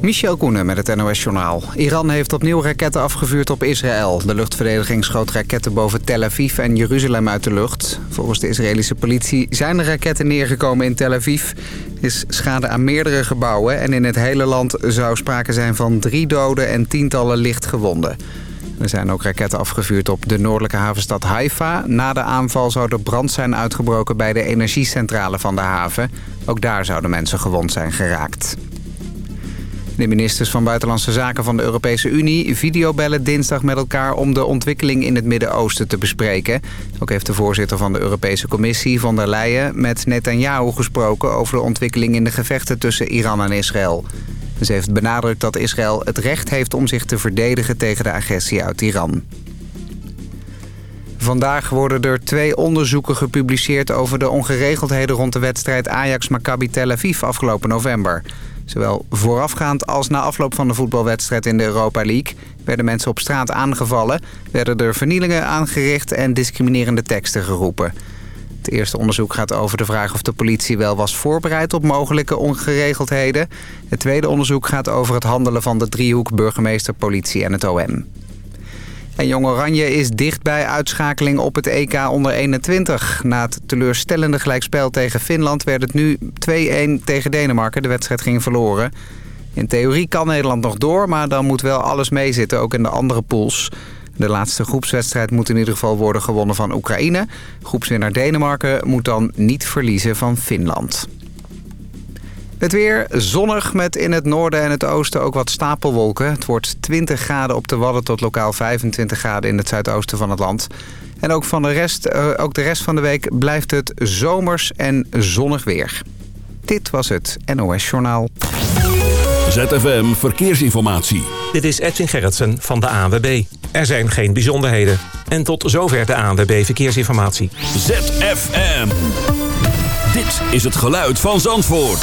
Michel Koenen met het NOS-journaal. Iran heeft opnieuw raketten afgevuurd op Israël. De luchtverdediging schoot raketten boven Tel Aviv en Jeruzalem uit de lucht. Volgens de Israëlische politie zijn er raketten neergekomen in Tel Aviv. Is schade aan meerdere gebouwen en in het hele land zou sprake zijn van drie doden en tientallen lichtgewonden. Er zijn ook raketten afgevuurd op de noordelijke havenstad Haifa. Na de aanval zou er brand zijn uitgebroken bij de energiecentrale van de haven. Ook daar zouden mensen gewond zijn geraakt. De ministers van Buitenlandse Zaken van de Europese Unie videobellen dinsdag met elkaar om de ontwikkeling in het Midden-Oosten te bespreken. Ook heeft de voorzitter van de Europese Commissie, von der Leyen, met Netanyahu gesproken over de ontwikkeling in de gevechten tussen Iran en Israël. Ze heeft benadrukt dat Israël het recht heeft om zich te verdedigen tegen de agressie uit Iran. Vandaag worden er twee onderzoeken gepubliceerd over de ongeregeldheden rond de wedstrijd Ajax-Maccabi Tel Aviv afgelopen november. Zowel voorafgaand als na afloop van de voetbalwedstrijd in de Europa League... werden mensen op straat aangevallen, werden er vernielingen aangericht en discriminerende teksten geroepen. Het eerste onderzoek gaat over de vraag of de politie wel was voorbereid op mogelijke ongeregeldheden. Het tweede onderzoek gaat over het handelen van de driehoek burgemeester, politie en het OM. En Jong Oranje is dicht bij uitschakeling op het EK onder 21. Na het teleurstellende gelijkspel tegen Finland werd het nu 2-1 tegen Denemarken. De wedstrijd ging verloren. In theorie kan Nederland nog door, maar dan moet wel alles meezitten, ook in de andere pools. De laatste groepswedstrijd moet in ieder geval worden gewonnen van Oekraïne. Groepswinnaar Denemarken moet dan niet verliezen van Finland. Het weer zonnig met in het noorden en het oosten ook wat stapelwolken. Het wordt 20 graden op de Wadden tot lokaal 25 graden in het zuidoosten van het land. En ook, van de, rest, uh, ook de rest van de week blijft het zomers en zonnig weer. Dit was het NOS Journaal. ZFM Verkeersinformatie. Dit is Edwin Gerritsen van de ANWB. Er zijn geen bijzonderheden. En tot zover de ANWB Verkeersinformatie. ZFM. Dit is het geluid van Zandvoort.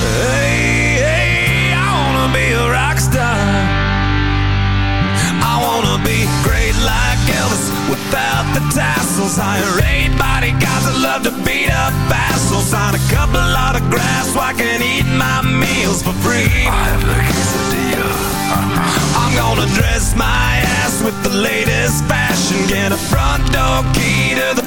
Hey, hey, I wanna be a rock star. I wanna be great like Elvis without the tassels. Hire eight bodyguards that love to beat up assholes. Sign a couple autographs so I can eat my meals for free. I have the quesadilla. I'm gonna dress my ass with the latest fashion. Get a front door key to the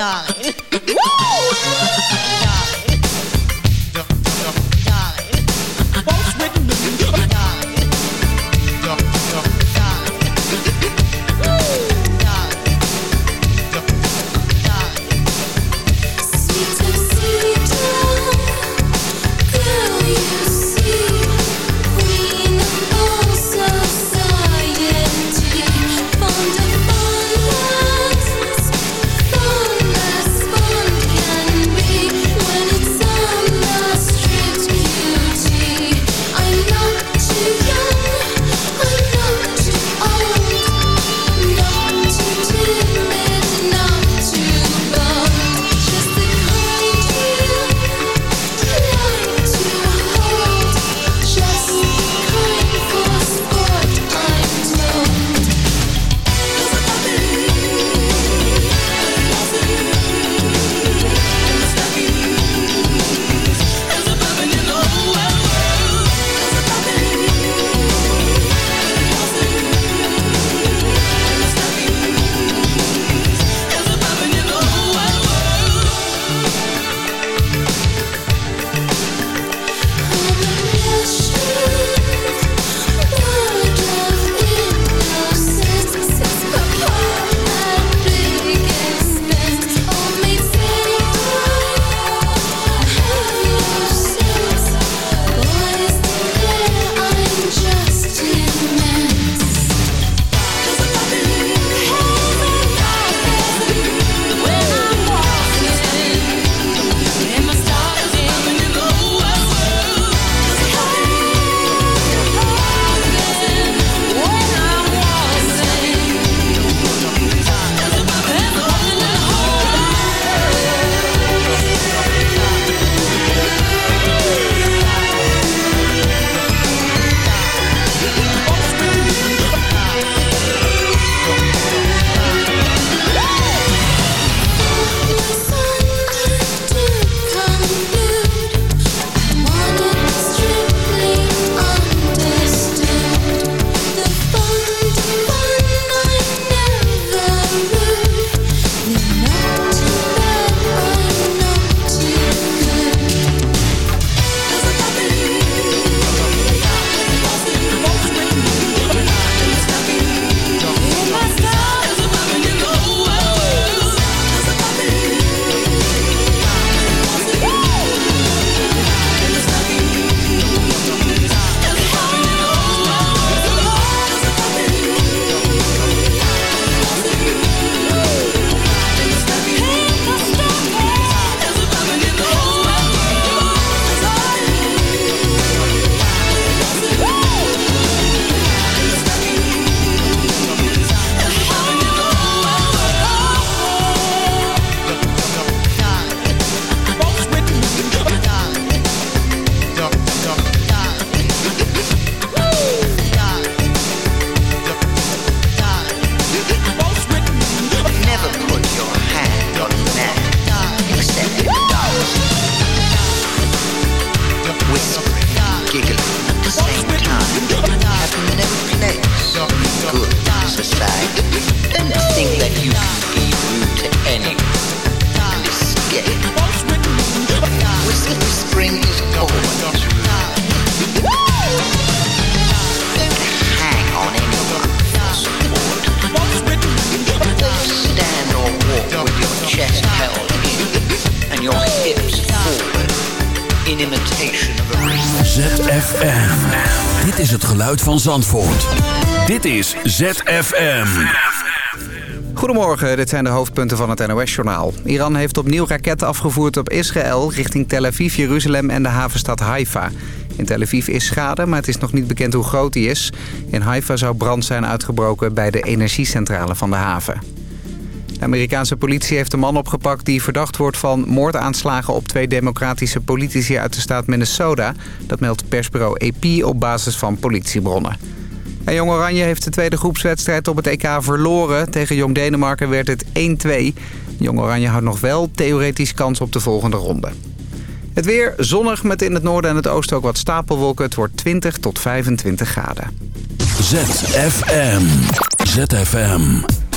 Darling. Geluid van Zandvoort. Dit is ZFM. Goedemorgen, dit zijn de hoofdpunten van het NOS-journaal. Iran heeft opnieuw raketten afgevoerd op Israël richting Tel Aviv, Jeruzalem en de havenstad Haifa. In Tel Aviv is schade, maar het is nog niet bekend hoe groot die is. In Haifa zou brand zijn uitgebroken bij de energiecentrale van de haven. De Amerikaanse politie heeft een man opgepakt die verdacht wordt van moordaanslagen op twee democratische politici uit de staat Minnesota. Dat meldt persbureau AP op basis van politiebronnen. En Jong Oranje heeft de tweede groepswedstrijd op het EK verloren. Tegen Jong Denemarken werd het 1-2. Jong Oranje houdt nog wel theoretisch kans op de volgende ronde. Het weer zonnig met in het noorden en het oosten ook wat stapelwolken. Het wordt 20 tot 25 graden. ZFM. ZFM.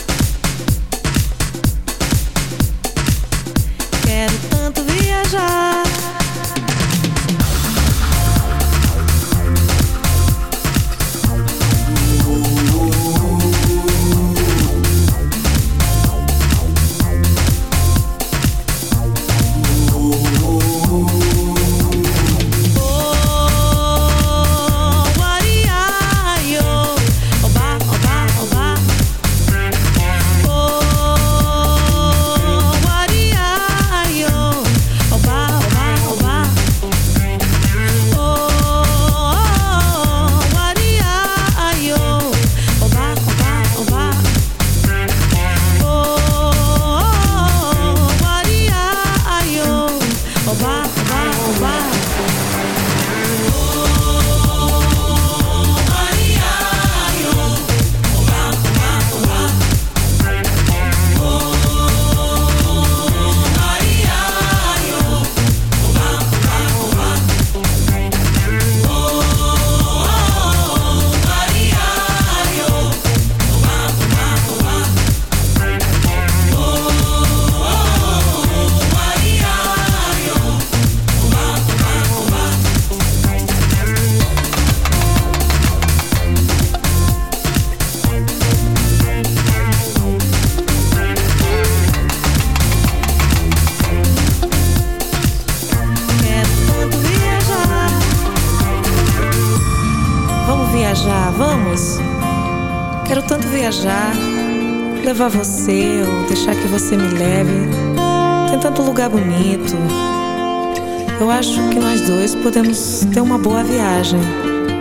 Acho que nós dois podemos ter uma boa viagem.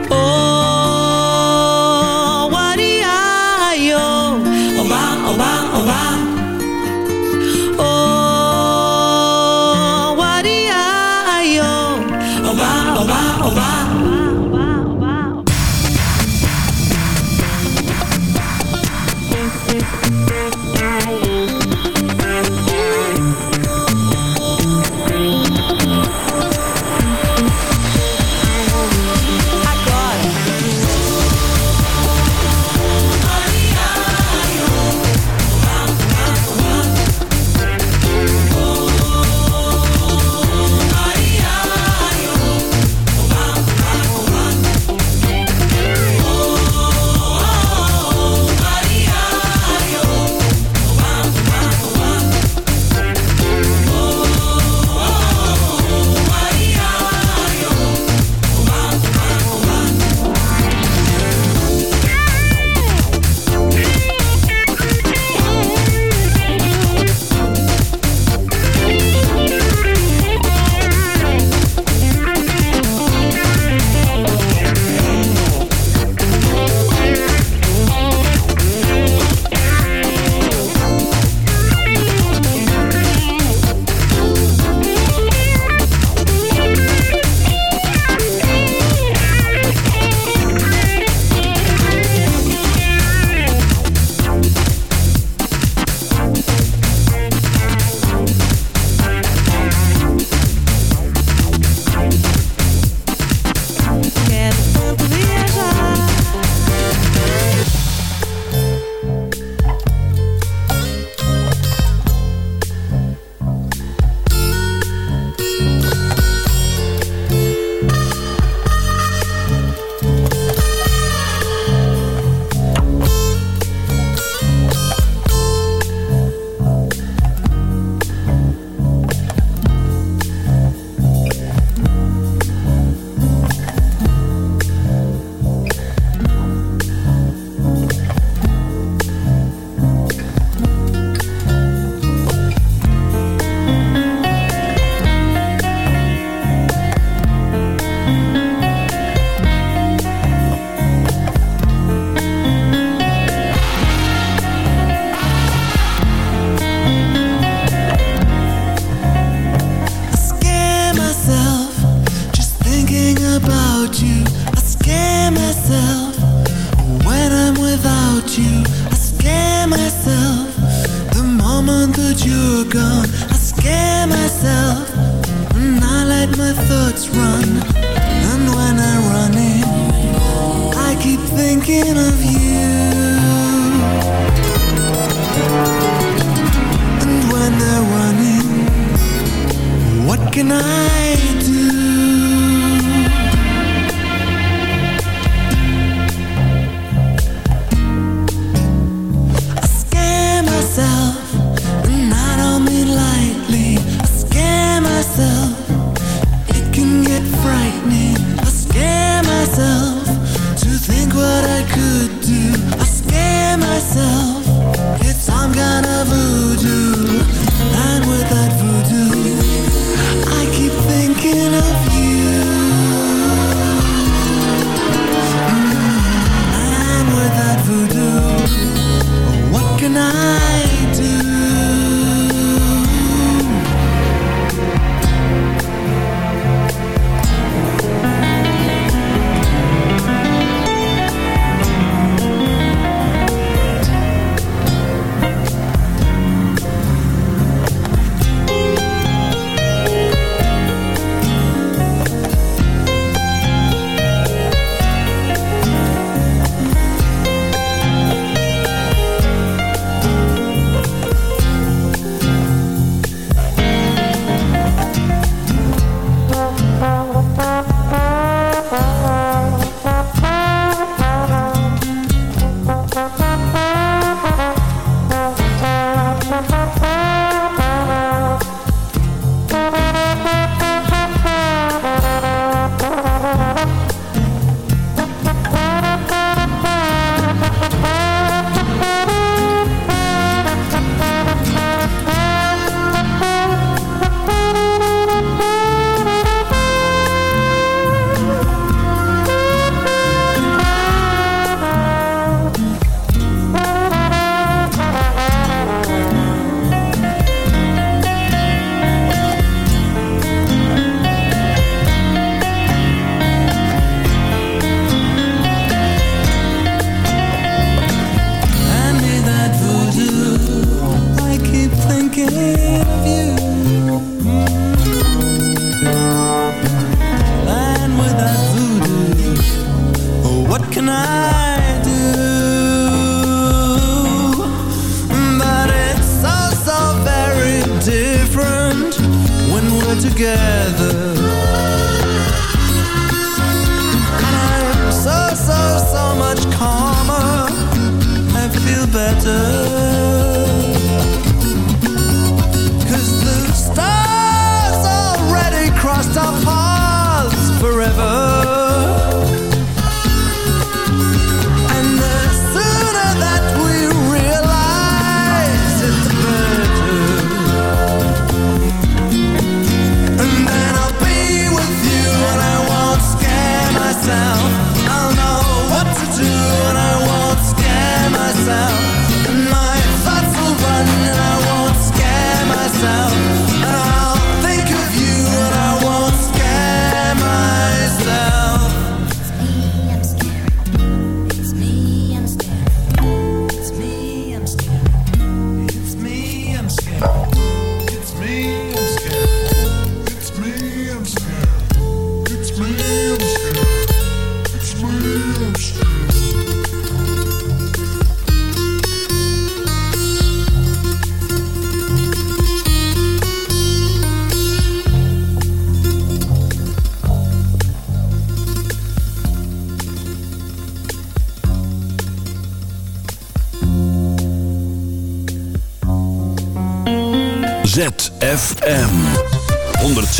Oh,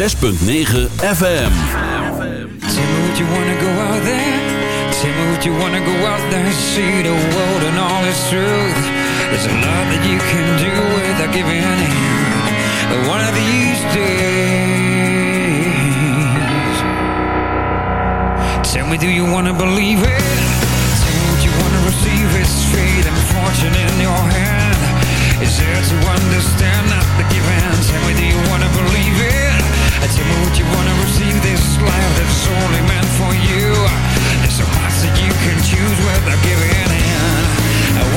106.9 FM. Tell me would you wanna go out there? Tell me would you wanna go out there and see the world and all its truth? There's a lot that you can do without giving in. One of these days. Tell me, do you wanna believe it? Tell me, would you wanna receive It's Fate and fortune in your hand. Is there to understand that? and tell me do you wanna believe it? Tell me would you wanna receive this life that's meant for you? That you can choose without giving in.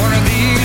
One of these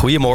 Goedemorgen.